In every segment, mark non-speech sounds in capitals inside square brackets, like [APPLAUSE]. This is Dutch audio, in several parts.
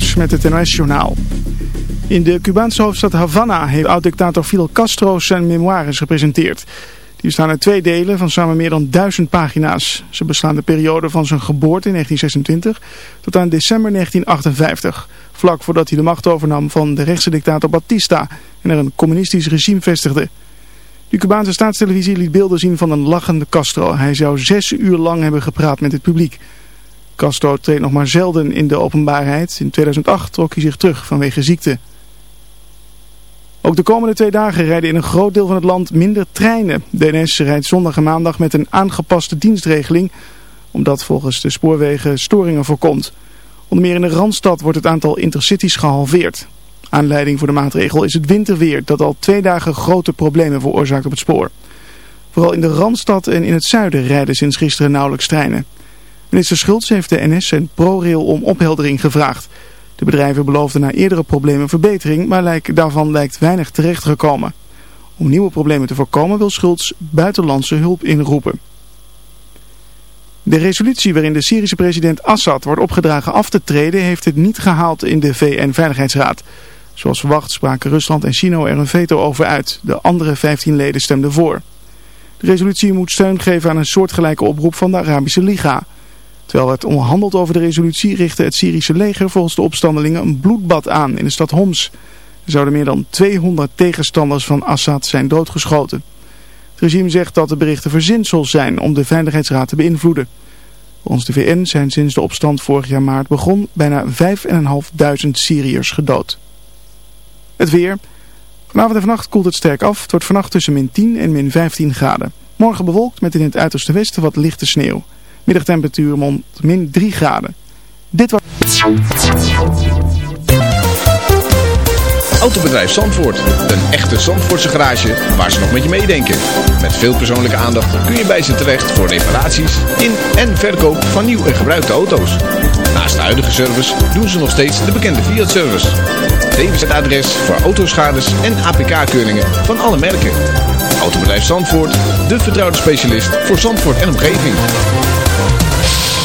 Met het NOS-journaal. In de Cubaanse hoofdstad Havana heeft oud-dictator Fidel Castro zijn memoires gepresenteerd. Die bestaan uit twee delen van samen meer dan duizend pagina's. Ze beslaan de periode van zijn geboorte in 1926 tot aan december 1958. Vlak voordat hij de macht overnam van de rechtse dictator Batista en er een communistisch regime vestigde. De Cubaanse staatstelevisie liet beelden zien van een lachende Castro. Hij zou zes uur lang hebben gepraat met het publiek. Castro treedt nog maar zelden in de openbaarheid. In 2008 trok hij zich terug vanwege ziekte. Ook de komende twee dagen rijden in een groot deel van het land minder treinen. De NS rijdt zondag en maandag met een aangepaste dienstregeling, omdat volgens de spoorwegen storingen voorkomt. Onder meer in de Randstad wordt het aantal intercities gehalveerd. Aanleiding voor de maatregel is het winterweer dat al twee dagen grote problemen veroorzaakt op het spoor. Vooral in de Randstad en in het zuiden rijden sinds gisteren nauwelijks treinen. Minister Schultz heeft de NS en ProRail om opheldering gevraagd. De bedrijven beloofden na eerdere problemen verbetering, maar daarvan lijkt weinig terechtgekomen. Om nieuwe problemen te voorkomen wil Schultz buitenlandse hulp inroepen. De resolutie waarin de Syrische president Assad wordt opgedragen af te treden heeft het niet gehaald in de VN-veiligheidsraad. Zoals verwacht spraken Rusland en China er een veto over uit. De andere 15 leden stemden voor. De resolutie moet steun geven aan een soortgelijke oproep van de Arabische Liga. Terwijl werd onderhandeld over de resolutie richtte het Syrische leger volgens de opstandelingen een bloedbad aan in de stad Homs. Er zouden meer dan 200 tegenstanders van Assad zijn doodgeschoten. Het regime zegt dat de berichten verzinsel zijn om de Veiligheidsraad te beïnvloeden. Volgens de VN zijn sinds de opstand vorig jaar maart begon bijna 5.500 Syriërs gedood. Het weer. Vanavond en vannacht koelt het sterk af. Het wordt vannacht tussen min 10 en min 15 graden. Morgen bewolkt met in het uiterste westen wat lichte sneeuw. Middagtemperatuur rond min 3 graden. Dit was... Autobedrijf Zandvoort. Een echte Zandvoortse garage waar ze nog met je meedenken. Met veel persoonlijke aandacht kun je bij ze terecht voor reparaties in en verkoop van nieuw en gebruikte auto's. Naast de huidige service doen ze nog steeds de bekende Fiat-service. Tevens het adres voor autoschades en APK-keuringen van alle merken. Autobedrijf Zandvoort, de vertrouwde specialist voor Zandvoort en omgeving.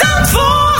Zandvoort.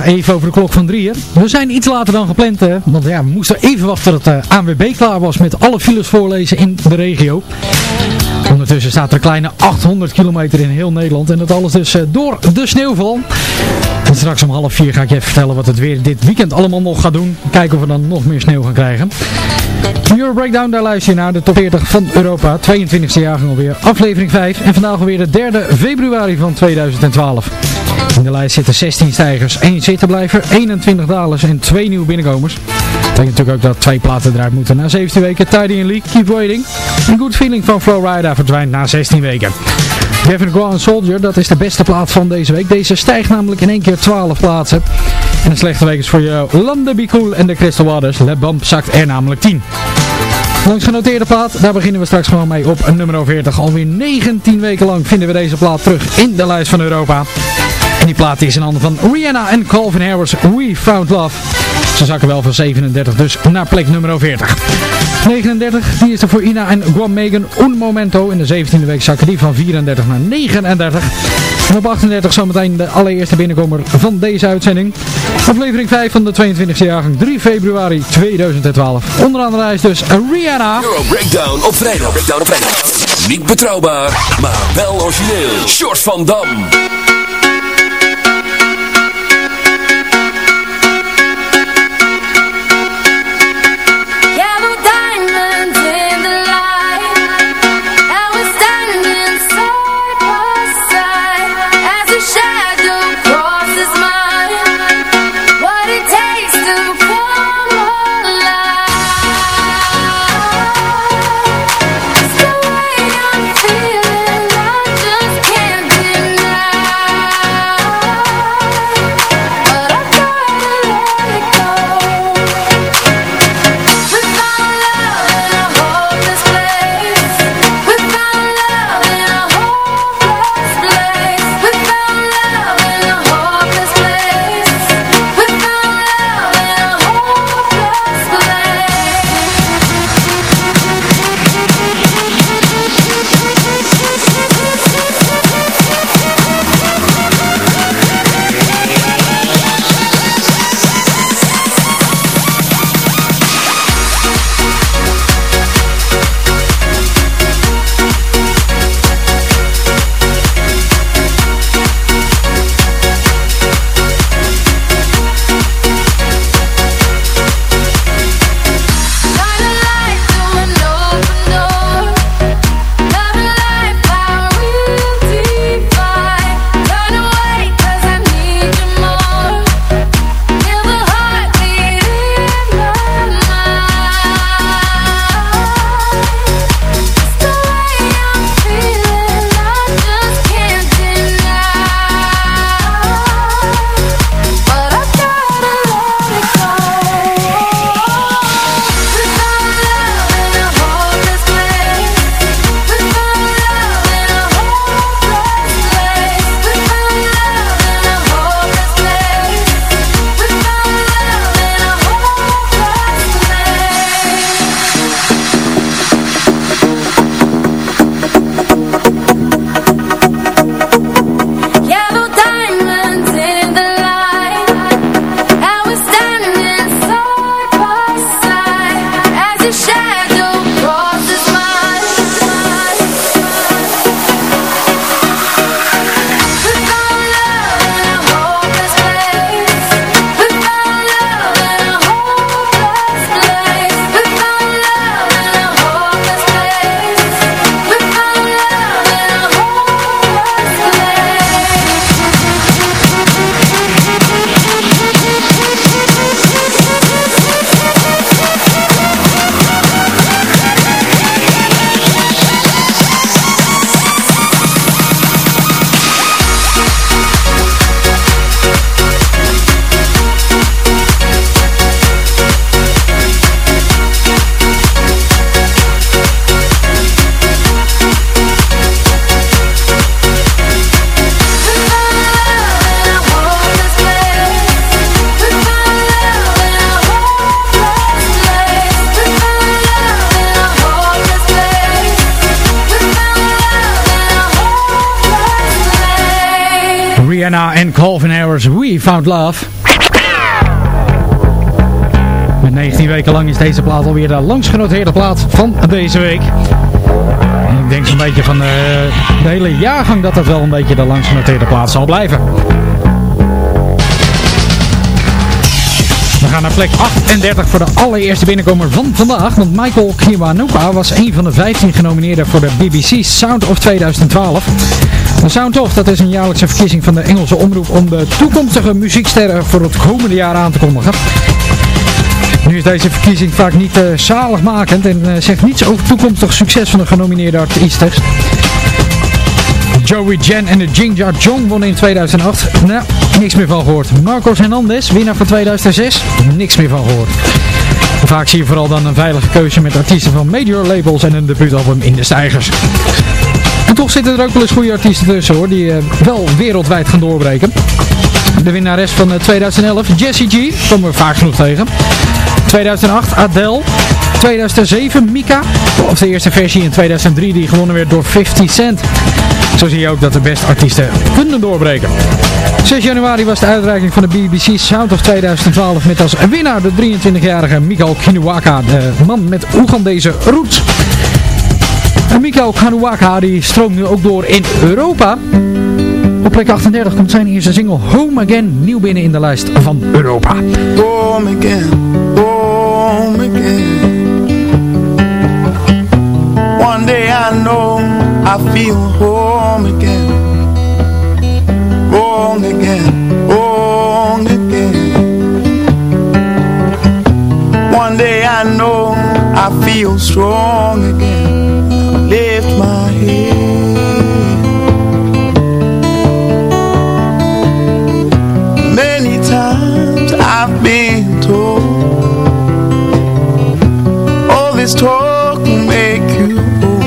Even over de klok van drieën. We zijn iets later dan gepland, hè? want ja, we moesten even wachten tot de ANWB klaar was met alle files voorlezen in de regio. Ondertussen staat er een kleine 800 kilometer in heel Nederland en dat alles dus eh, door de sneeuwval. En straks om half vier ga ik je even vertellen wat het weer dit weekend allemaal nog gaat doen. Kijken of we dan nog meer sneeuw gaan krijgen. Euro Breakdown, daar luister je naar de top 40 van Europa. 22e jaargang alweer, aflevering 5. En vandaag alweer de 3 februari van 2012. In de lijst zitten 16 stijgers, 1 zittenblijver, 21 dalers en 2 nieuwe binnenkomers. Dat betekent natuurlijk ook dat twee platen eruit moeten na 17 weken. Tidy and League, Keep Waiting. En Good Feeling van Flowrider verdwijnt na 16 weken. Gavin Ground Soldier, dat is de beste plaat van deze week. Deze stijgt namelijk in één keer 12 plaatsen. En een slechte week is voor je London Be Cool en de Crystal Waters. Le Bump zakt er namelijk 10. Langs genoteerde plaat, daar beginnen we straks gewoon mee op nummer 40. Alweer 19 weken lang vinden we deze plaat terug in de lijst van Europa. En die plaat is in handen van Rihanna en Calvin Harris, We Found Love. Ze zakken wel van 37 dus naar plek nummer 40. 39, die is er voor Ina en Guam Megan Un Momento. In de 17e week zakken die van 34 naar 39. En op 38 zometeen de allereerste binnenkomer van deze uitzending. Aflevering 5 van de 22e jaargang 3 februari 2012. Onderaan de lijst dus Rihanna. Euro Breakdown op vrijdag. Breakdown op vrijdag. Niet betrouwbaar, maar wel origineel. Short van Dam. Found Love. Met 19 weken lang is deze plaat alweer de langst genoteerde plaat van deze week. Ik denk zo'n beetje van de, de hele jaargang dat dat wel een beetje de langst genoteerde plaat zal blijven. We gaan naar plek 38 voor de allereerste binnenkomer van vandaag. Want Michael Kiwanuka was een van de 15 genomineerden voor de BBC Sound of 2012. De Sound of, dat is een jaarlijkse verkiezing van de Engelse omroep om de toekomstige muzieksterren voor het komende jaar aan te kondigen. Nu is deze verkiezing vaak niet uh, zaligmakend en uh, zegt niets over toekomstig succes van de genomineerde artiesten. Joey Jen en de Jinja Jong wonnen in 2008. Nou, niks meer van gehoord. Marcos Hernandez, winnaar van 2006. Niks meer van gehoord. Vaak zie je vooral dan een veilige keuze met artiesten van major labels en een debuutalbum in de stijgers. En toch zitten er ook wel eens goede artiesten tussen hoor, die uh, wel wereldwijd gaan doorbreken. De winnares van eh, 2011, Jessie G. Komen we vaak genoeg tegen. 2008, Adele. 2007, Mika. Of de eerste versie in 2003 die gewonnen werd door 50 Cent. Zo zie je ook dat de beste artiesten kunnen doorbreken. 6 januari was de uitreiking van de BBC Sound of 2012 met als winnaar de 23-jarige Miko Kinuwaka, de man met Oegandese roots. En Miko Kanuwaka die stroomt nu ook door in Europa. Op plek 38 komt zijn eerste single Home Again nieuw binnen in de lijst van Europa. home again, home again. One day I know I feel home again, home again, home again. One day I know I feel strong again. This talk will make you old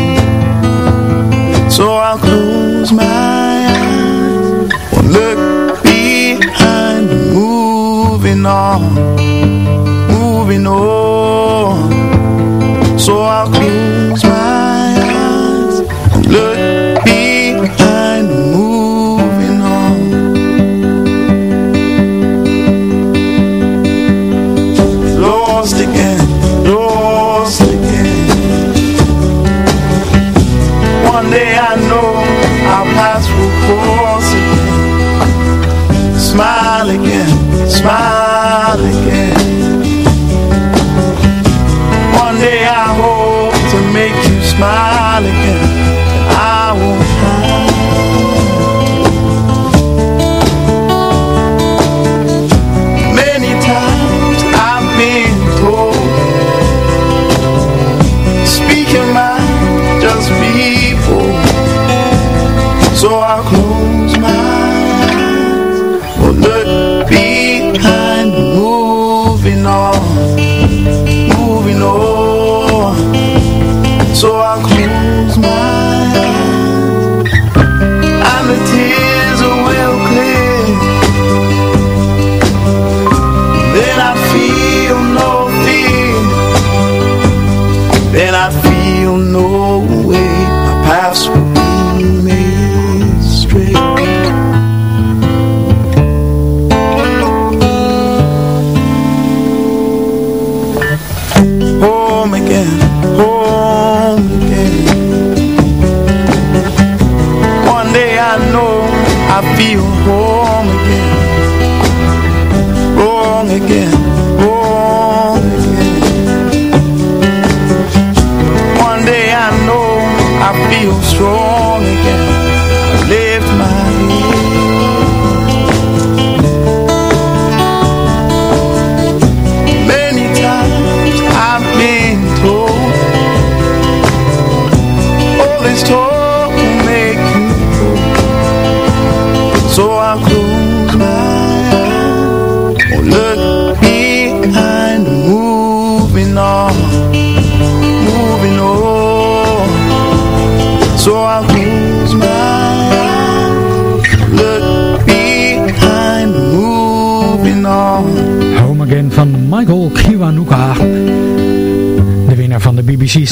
So I'll close my eyes. Won't look behind Moving on. Moving on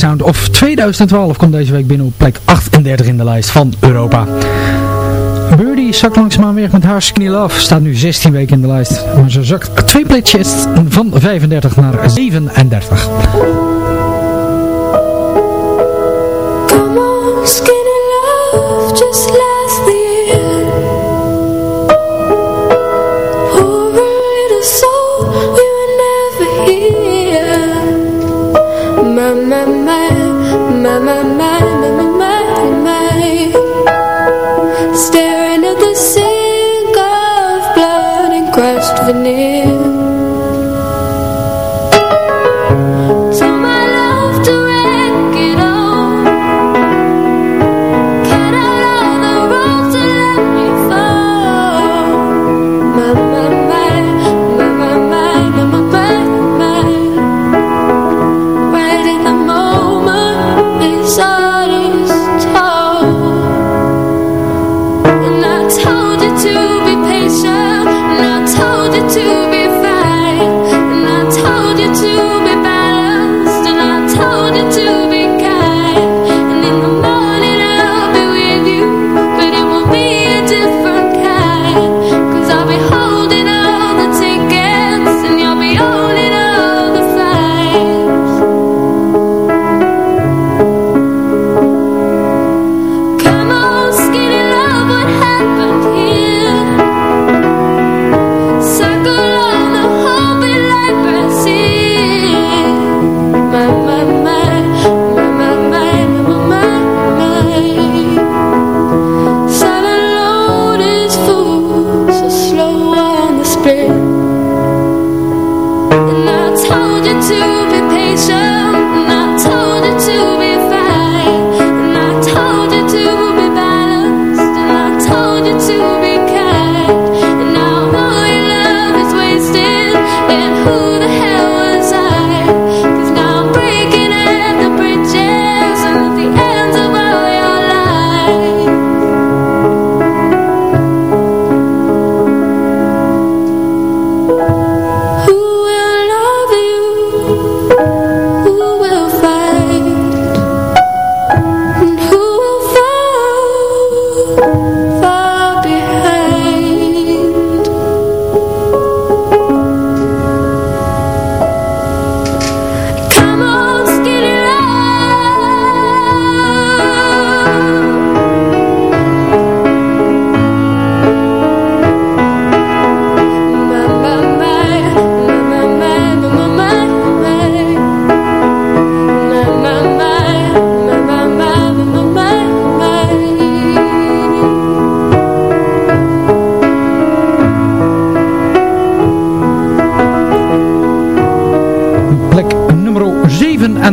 Sound of 2012 komt deze week binnen op plek 38 in de lijst van Europa. Birdie zakt langzaamaan weg met haar Skinny Love. Staat nu 16 weken in de lijst. Maar ze zakt twee plekjes van 35 naar 37.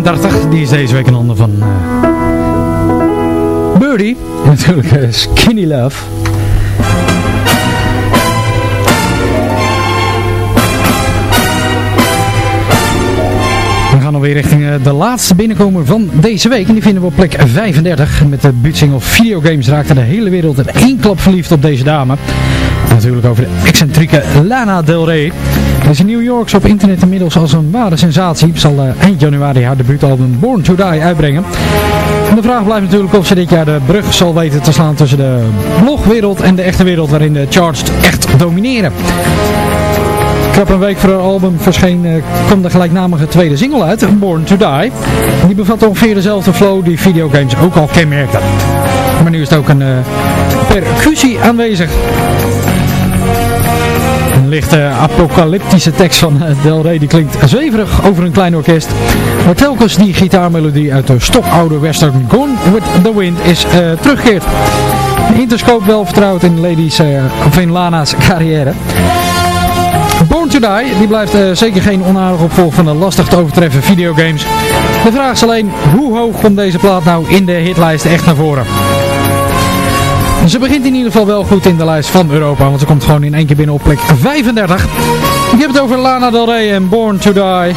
31. Die is deze week in handen van uh, Birdie. En [LAUGHS] natuurlijk uh, Skinny Love. We gaan alweer richting uh, de laatste binnenkomer van deze week. En die vinden we op plek 35. Met de butsing of videogames raakte de hele wereld in één klap verliefd op deze dame. Natuurlijk over de excentrieke Lana Del Rey. Deze New Yorks op internet inmiddels als een ware sensatie. Zal uh, eind januari haar debuutalbum Born to Die uitbrengen. En de vraag blijft natuurlijk of ze dit jaar de brug zal weten te slaan tussen de blogwereld en de echte wereld waarin de charts echt domineren. Krap een week voor haar album verscheen uh, kwam de gelijknamige tweede single uit, Born to Die. Die bevat ongeveer dezelfde flow die videogames ook al kenmerkten. Maar nu is het ook een uh, percussie aanwezig. Lichte apocalyptische tekst van Del Rey die klinkt zweverig over een klein orkest. Maar telkens die gitaarmelodie uit de stokoude western Gone with the Wind is uh, terugkeert. Interscope wel vertrouwd in Ladies uh, of Lana's carrière. Born to Die, die blijft zeker geen onaardig opvolger van de lastig te overtreffen videogames. De vraag is alleen, hoe hoog komt deze plaat nou in de hitlijst echt naar voren? Ze begint in ieder geval wel goed in de lijst van Europa, want ze komt gewoon in één keer binnen op plek 35. Ik heb het over Lana Del Rey en Born to Die.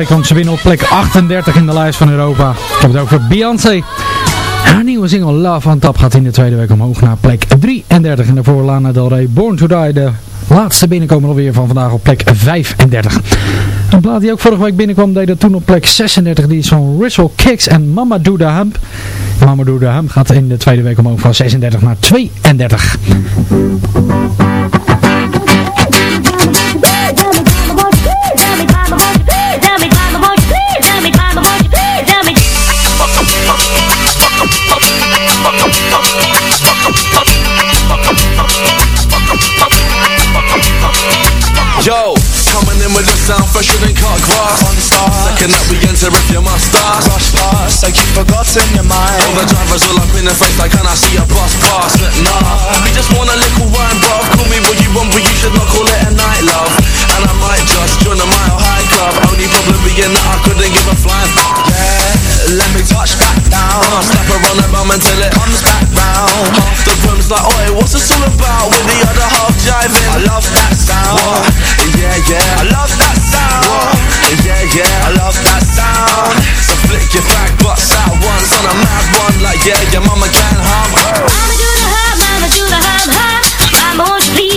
Week kwam ze binnen op plek 38 in de lijst van Europa. Ik heb het over Beyoncé. Haar nieuwe single Love on Top gaat in de tweede week omhoog naar plek 33. En daarvoor Lana Del Rey Born to Die, de laatste binnenkomer alweer van vandaag op plek 35. Een plaat die ook vorige week binnenkwam deed dat toen op plek 36. Die is van Russell Kicks en Mama Do The Hump. Mama Do The Hump gaat in de tweede week omhoog van 36 naar 32. Yo, coming in with a sound fresher than cut grass. Second up, we enter if you must start. Rush past like you've forgotten your mind All the drivers all up in the face like, can I see a bus pass? But nah, we just want a little wine, bruv. Call me what you want, but you should not call it a night, love. And I might just join a mile high club. Only problem being that I couldn't give a flying. Yeah, let me touch back down I'll slap her on the bum until it Comes back round Half the room's like, oi, what's this all about? With the other half jiving. I love that sound Yeah, yeah. I love that sound Yeah, yeah. I love that sound So flick your back butts out once on a mad one like yeah, your mama can hum. Mama do the hum, mama do the hum, hum. Mama won't you please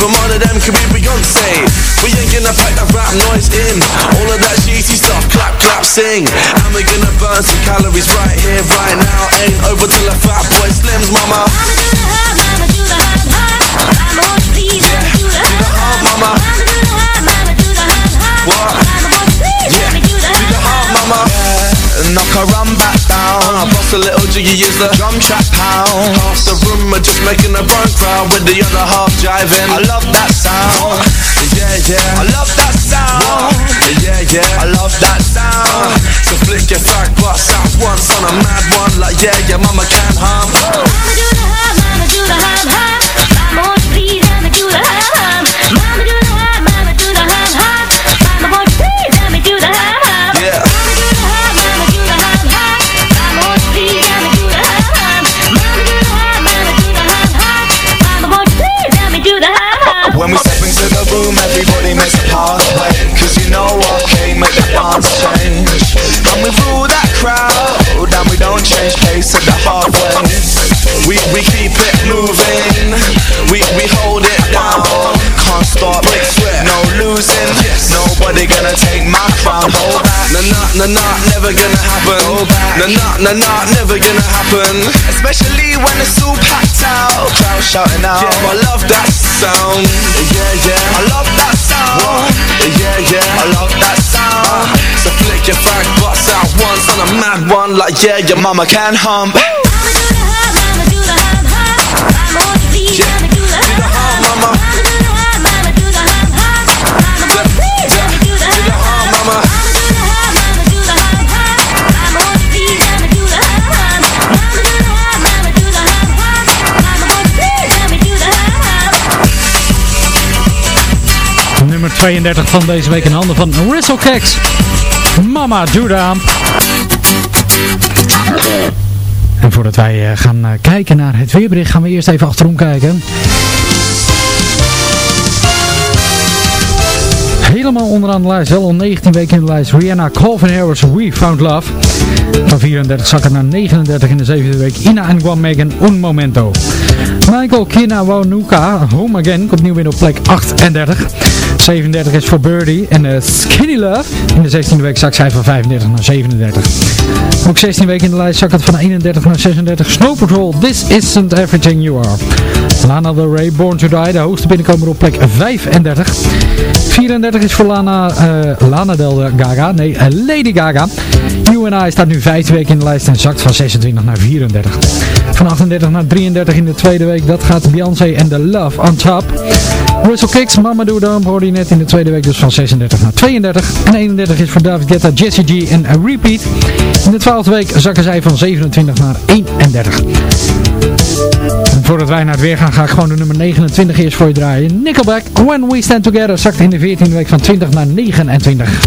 even one of them could be Beyonce. We ain't gonna pack that rap noise in. All of that cheesy stuff, clap, clap, sing. And we're gonna burn some calories right here, right now. Ain't over till a fat boy slims, mama. Mama do the hum, mama do the hum, hum. Mama won't you please me do the hum, hum. mama. Mama do the hum, mama do the hum, hum. What? Mama won't you please let Knock her run back down. I bust a little jiggy, use the Drum track pound Half the room are just making a run crowd with the other half jiving. I love that sound Yeah, yeah. I love that sound Yeah, yeah. I love that sound So flick your fat butts out once on a mad one like yeah, your mama can hum. Mama do the hum, mama do the hum. Nah, nah, nah, nah, never gonna happen. Especially when it's all packed out Crowd shouting out Yeah, I love that sound. Yeah, yeah. I love that sound Yeah, yeah. I love that sound uh. So flick your fat butts out once on a mad one like yeah, your mama can hum. Mama do the hum, mama do the hum, hum. Mama won't you please let 32 van deze week in handen van Keks. Mama Duda. En voordat wij eh, gaan eh, kijken naar het weerbericht, gaan we eerst even achterom kijken. Helemaal onderaan de lijst, wel al 19 weken in de lijst. Rihanna Calvin Harris, We Found Love. Van 34 zakken naar 39 in de zevende week. Ina en Guam Megan, Un Momento. Michael Kinawanuka, Home Again, komt nieuw in op plek 38. 37 is voor Birdie. En eh, Skinny Love, in de 16e week zak zij van 35 naar 37. Ook 16 weken in de lijst zak het van 31 naar 36. Snow Patrol, This Isn't Everything You Are. Lana Del Rey, Born to Die, de hoogste binnenkomer op plek 35. 34 is voor Lana, eh, Lana Del Gaga, nee, eh, Lady Gaga. You and I staat nu vijfde week in de lijst en zakt van 26 naar 34. Van 38 naar 33 in de tweede week, dat gaat Beyoncé en The Love on Top. Russell Kicks, Mama Do hoorde je net in de tweede week dus van 36 naar 32. En 31 is voor David Guetta, Jesse G en Repeat. In de twaalfde week zakken zij van 27 naar 31. En voordat wij naar het weer gaan, ga ik gewoon de nummer 29 eerst voor je draaien. Nickelback, When We Stand Together, zakt in de 14e week van 20 naar 29.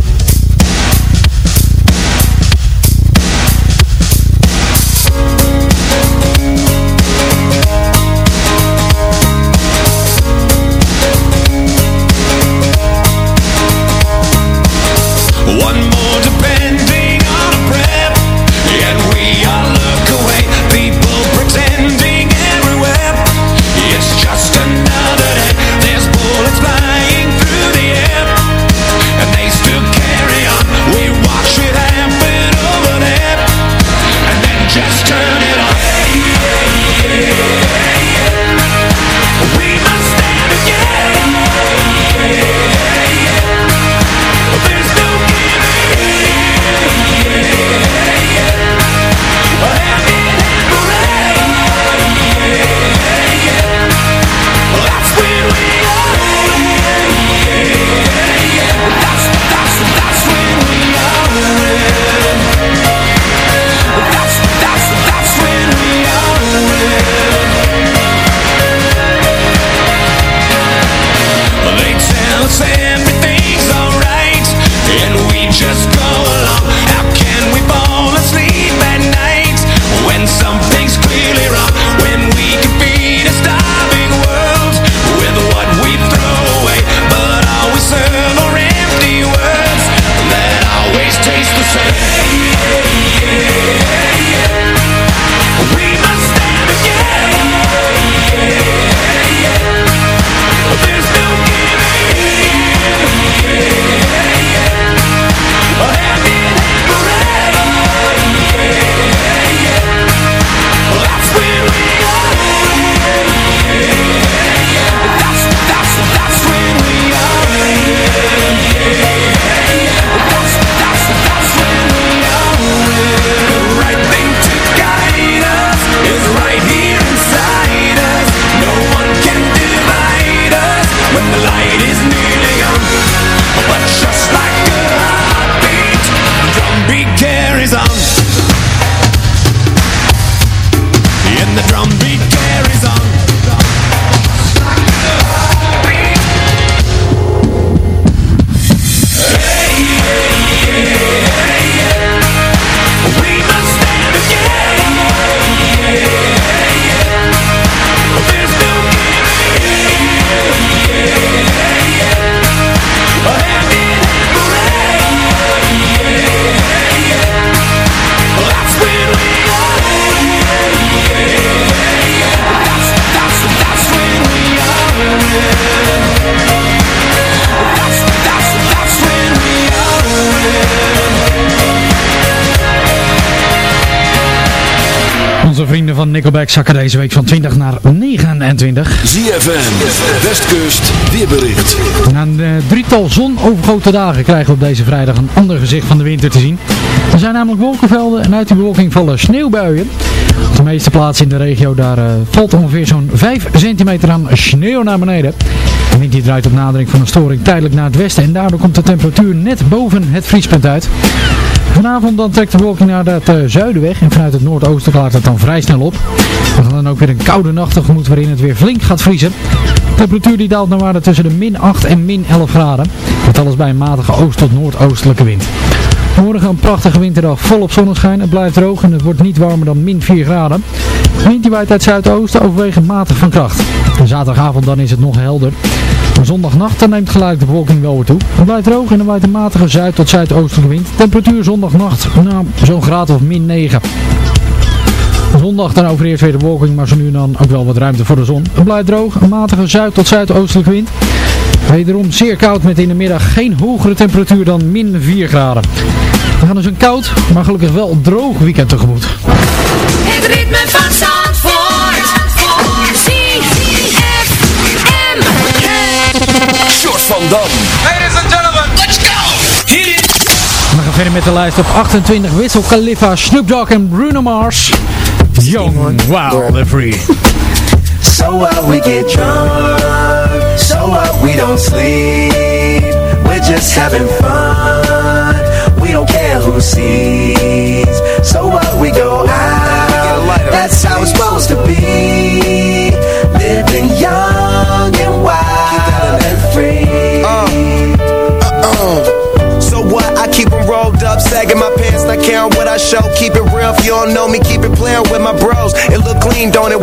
Onze vrienden van Nickelback zakken deze week van 20 naar 29. ZFM, Westkust, weerbericht. Na een eh, drietal zonovergoten dagen krijgen we op deze vrijdag een ander gezicht van de winter te zien. Er zijn namelijk wolkenvelden en uit die bewolking vallen sneeuwbuien. Op de meeste plaatsen in de regio daar eh, valt ongeveer zo'n 5 centimeter aan sneeuw naar beneden. De wind die draait op nadering van een storing tijdelijk naar het westen en daardoor komt de temperatuur net boven het vriespunt uit. Vanavond dan trekt de bewolking naar het eh, zuiden weg en vanuit het noordoosten klaart het dan vrij snel op. We gaan dan ook weer een koude nacht tegemoet waarin het weer flink gaat vriezen. De temperatuur die daalt naar waarde tussen de min 8 en min 11 graden. Met alles bij een matige oost- tot noordoostelijke wind. Morgen een prachtige winterdag volop zonneschijn. Het blijft droog en het wordt niet warmer dan min 4 graden. De wind die waait uit zuidoosten overwegend matig van kracht. Zaterdagavond dan is het nog helder. Maar zondagnacht dan neemt gelijk de bewolking wel weer toe. Het blijft droog en er waait een matige zuid- tot zuidoostelijke wind. Temperatuur zondagnacht, nou, zo'n graad of min 9. Zondag dan overeert weer de bewolking, maar zo nu en dan ook wel wat ruimte voor de zon. Het blijft droog, een matige zuid- tot zuidoostelijke wind. Wederom zeer koud met in de middag geen hogere temperatuur dan min 4 graden. We gaan dus een koud, maar gelukkig wel droog weekend tegemoet. Het ritme van Zandvoort. Short gaan verder met de lijst op 28 Wissel Khalifa, Snoop Dogg en Bruno Mars. Young, wild and free. [LAUGHS] So what we get drunk, so what we don't sleep. We're just having fun, we don't care who sees. So what we go out, that's how it's supposed to be. Living young and wild It look clean, don't it?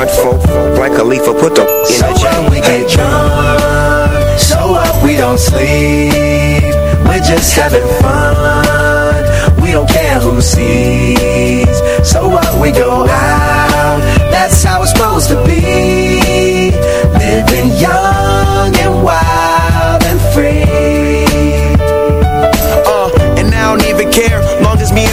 folk, folk, like a leaf, put the in So the we get drunk, so what we don't sleep. We're just having fun, we don't care who sees. So what we go out, that's how it's supposed to be. Living young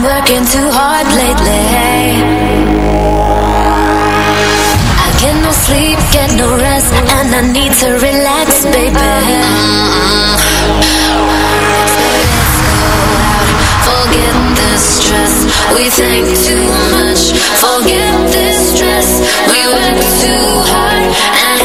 Been working too hard lately. I get no sleep, get no rest, and I need to relax, baby. Let's go out, Forget the stress, we think too much. Forget this stress, we work too hard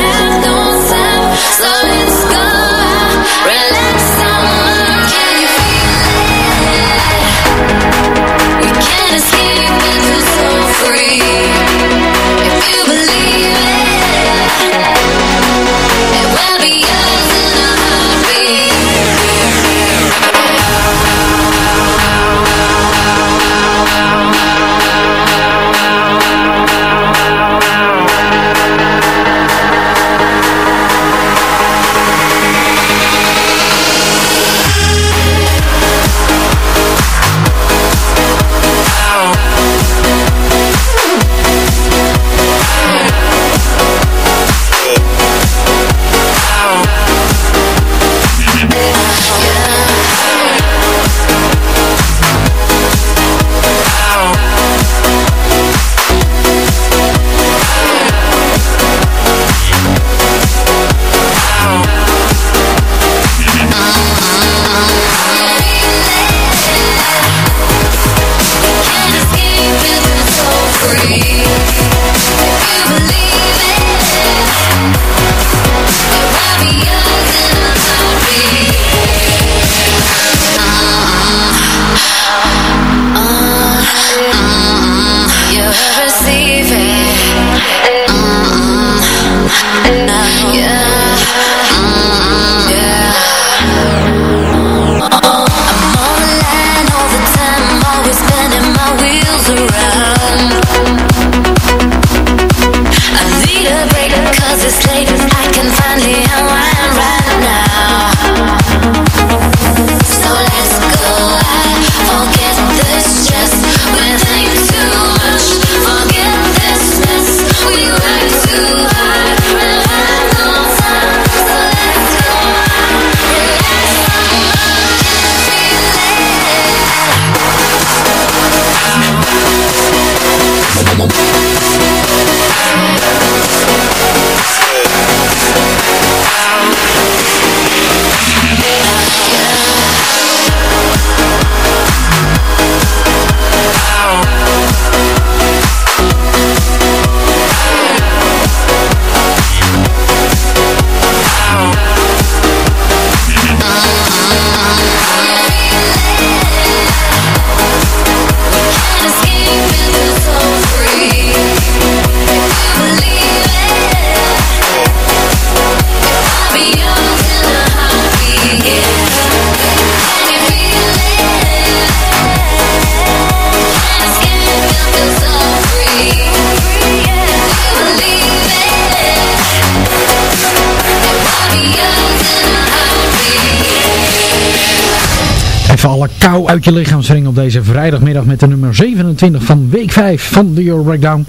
uit je lichaam wringen op deze vrijdagmiddag met de nummer 27 van week 5 van de Euro Breakdown.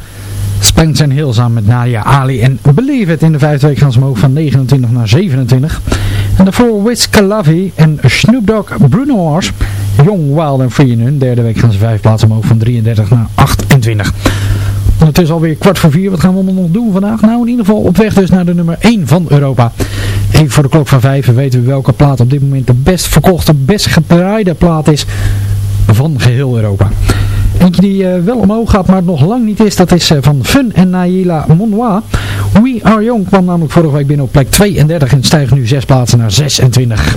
Spence en Hill samen met Nadia Ali en Believe It. In de vijfde week gaan ze omhoog van 29 naar 27. En daarvoor Wiz Khalifa en Snoop Dogg Bruno Mars. Young, Wild and Free in hun derde week gaan ze vijf plaatsen omhoog van 33 naar 28. Ondertussen alweer kwart voor vier. Wat gaan we allemaal nog doen vandaag? Nou, in ieder geval op weg dus naar de nummer 1 van Europa. Even voor de klok van 5 weten we welke plaat op dit moment de best verkochte, best gedraaide plaat is van geheel Europa. Eentje die eh, wel omhoog gaat, maar nog lang niet is, dat is eh, van Fun en Naila Monnois. We Are Young kwam namelijk vorige week binnen op plek 32 en stijgt nu 6 plaatsen naar 26.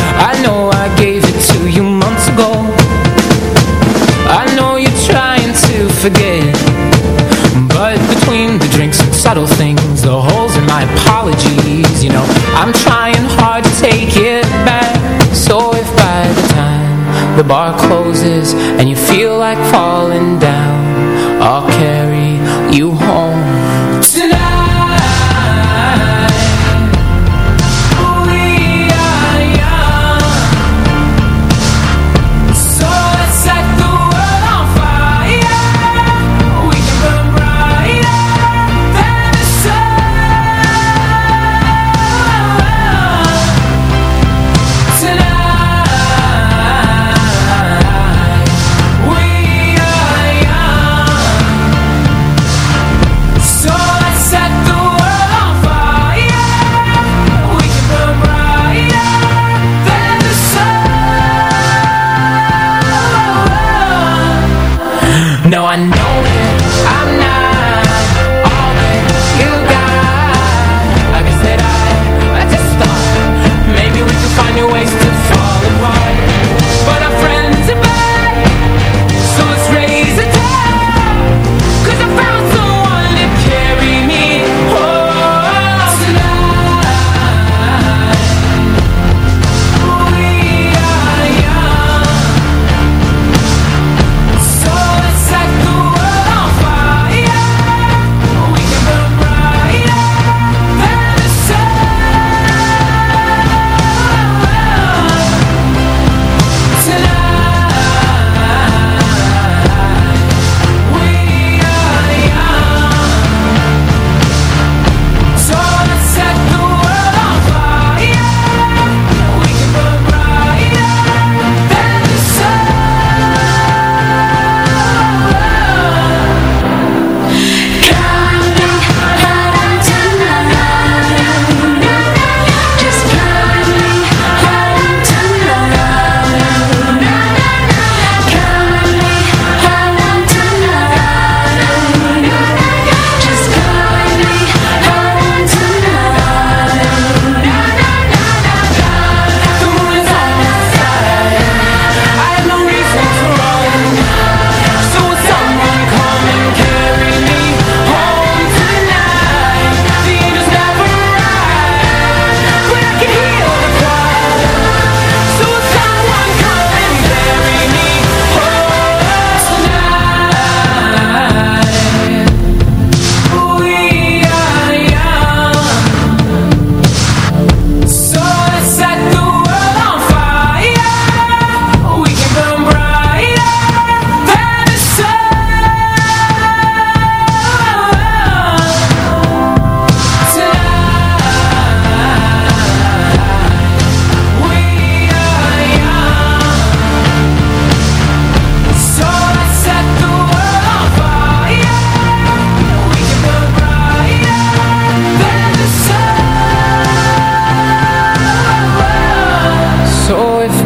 the bar closes And you feel like falling down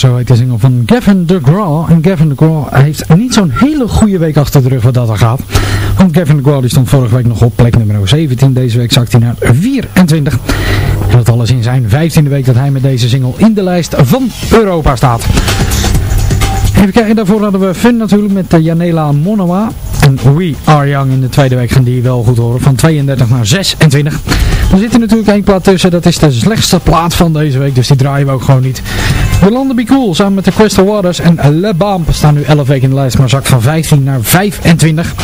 Zo heet de single van Gavin DeGraw. En Gavin DeGraw heeft niet zo'n hele goede week achter de rug wat dat er gaat. Want Gavin DeGraw die stond vorige week nog op plek nummer 17. Deze week zakt hij naar 24. En dat alles in zijn 15e week dat hij met deze single in de lijst van Europa staat. Even kijken, daarvoor hadden we Fun natuurlijk met uh, Janela Monoa. We Are Young in de tweede week gaan die wel goed horen. Van 32 naar 26. Er zit er natuurlijk één plaat tussen. Dat is de slechtste plaat van deze week. Dus die draaien we ook gewoon niet. Yolanda Be Cool samen met de Crystal Waters en Le Bamp staan nu 11 weken in de lijst. Maar zakt van 15 naar 25.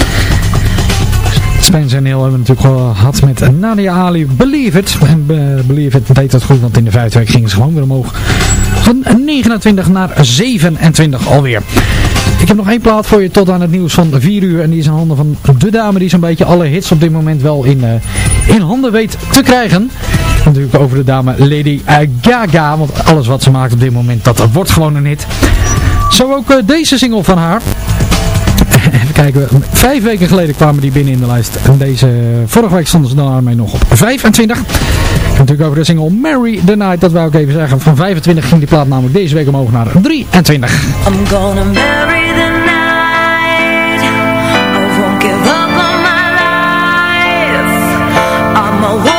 Spence en Neil hebben natuurlijk gehad met Nadia Ali Believe It. En uh, Believe It deed dat goed, want in de vijfde week gingen ze gewoon weer omhoog. Van 29 naar 27 alweer. Ik heb nog één plaat voor je tot aan het nieuws van 4 uur. En die is in handen van de dame die zo'n beetje alle hits op dit moment wel in, uh, in handen weet te krijgen. Natuurlijk over de dame Lady Gaga. Want alles wat ze maakt op dit moment, dat wordt gewoon een hit. Zo ook deze single van haar. [LAUGHS] Even kijken, vijf weken geleden kwamen die binnen in de lijst. En deze, vorige week stonden ze mij nog op 25. Natuurlijk over de single Mary the Night, dat wou ik even zeggen. Van 25 ging die plaat namelijk deze week omhoog naar 23. I'm gonna marry the night. I won't give up on my life. I'm a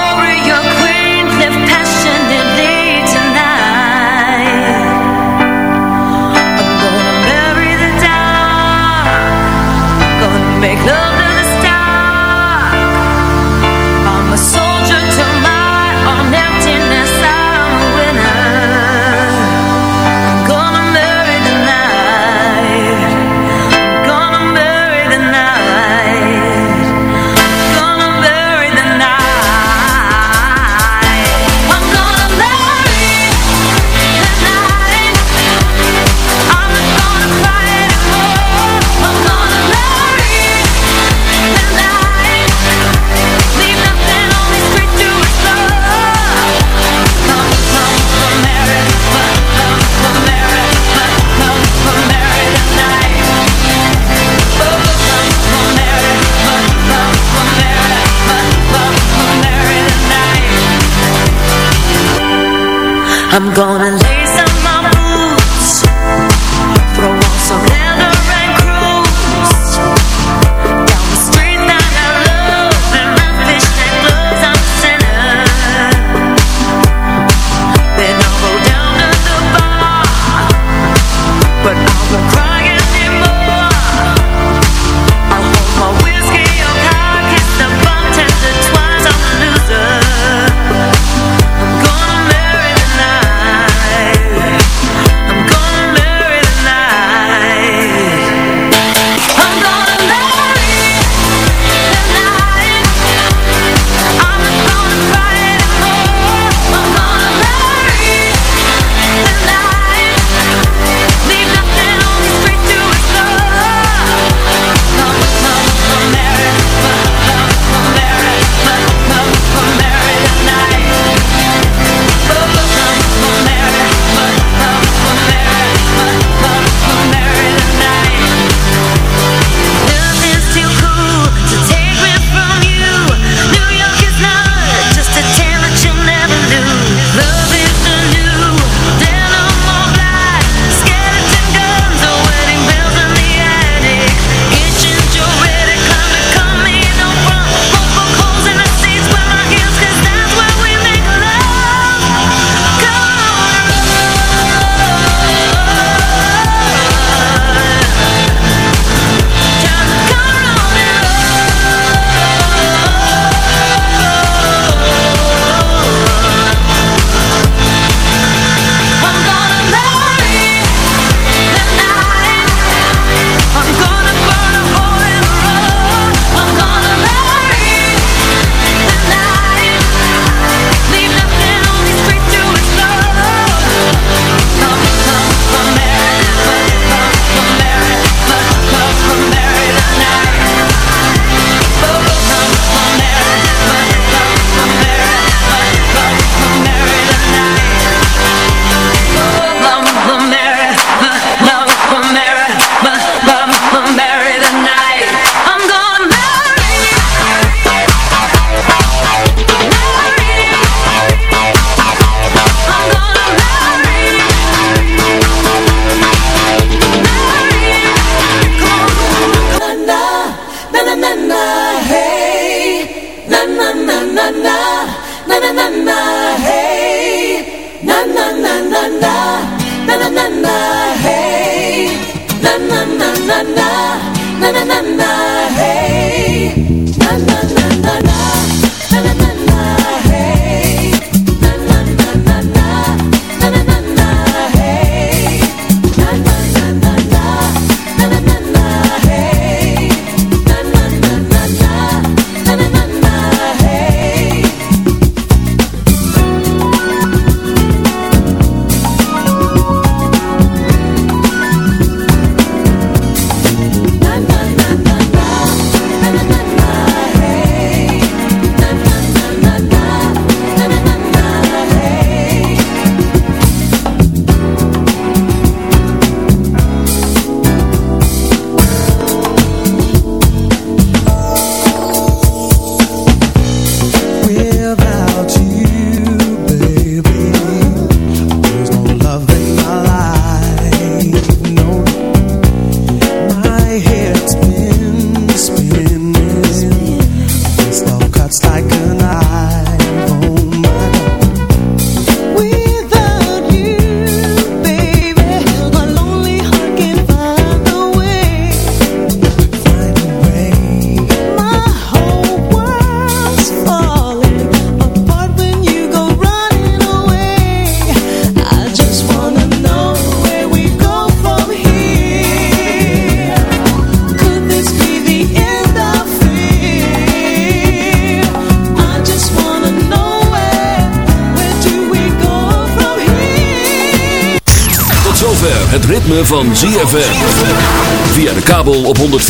104.5.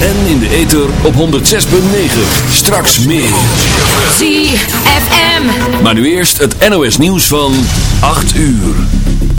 En in de ether op 106.9. Straks meer. Zie FM. Maar nu eerst het NOS nieuws van 8 uur.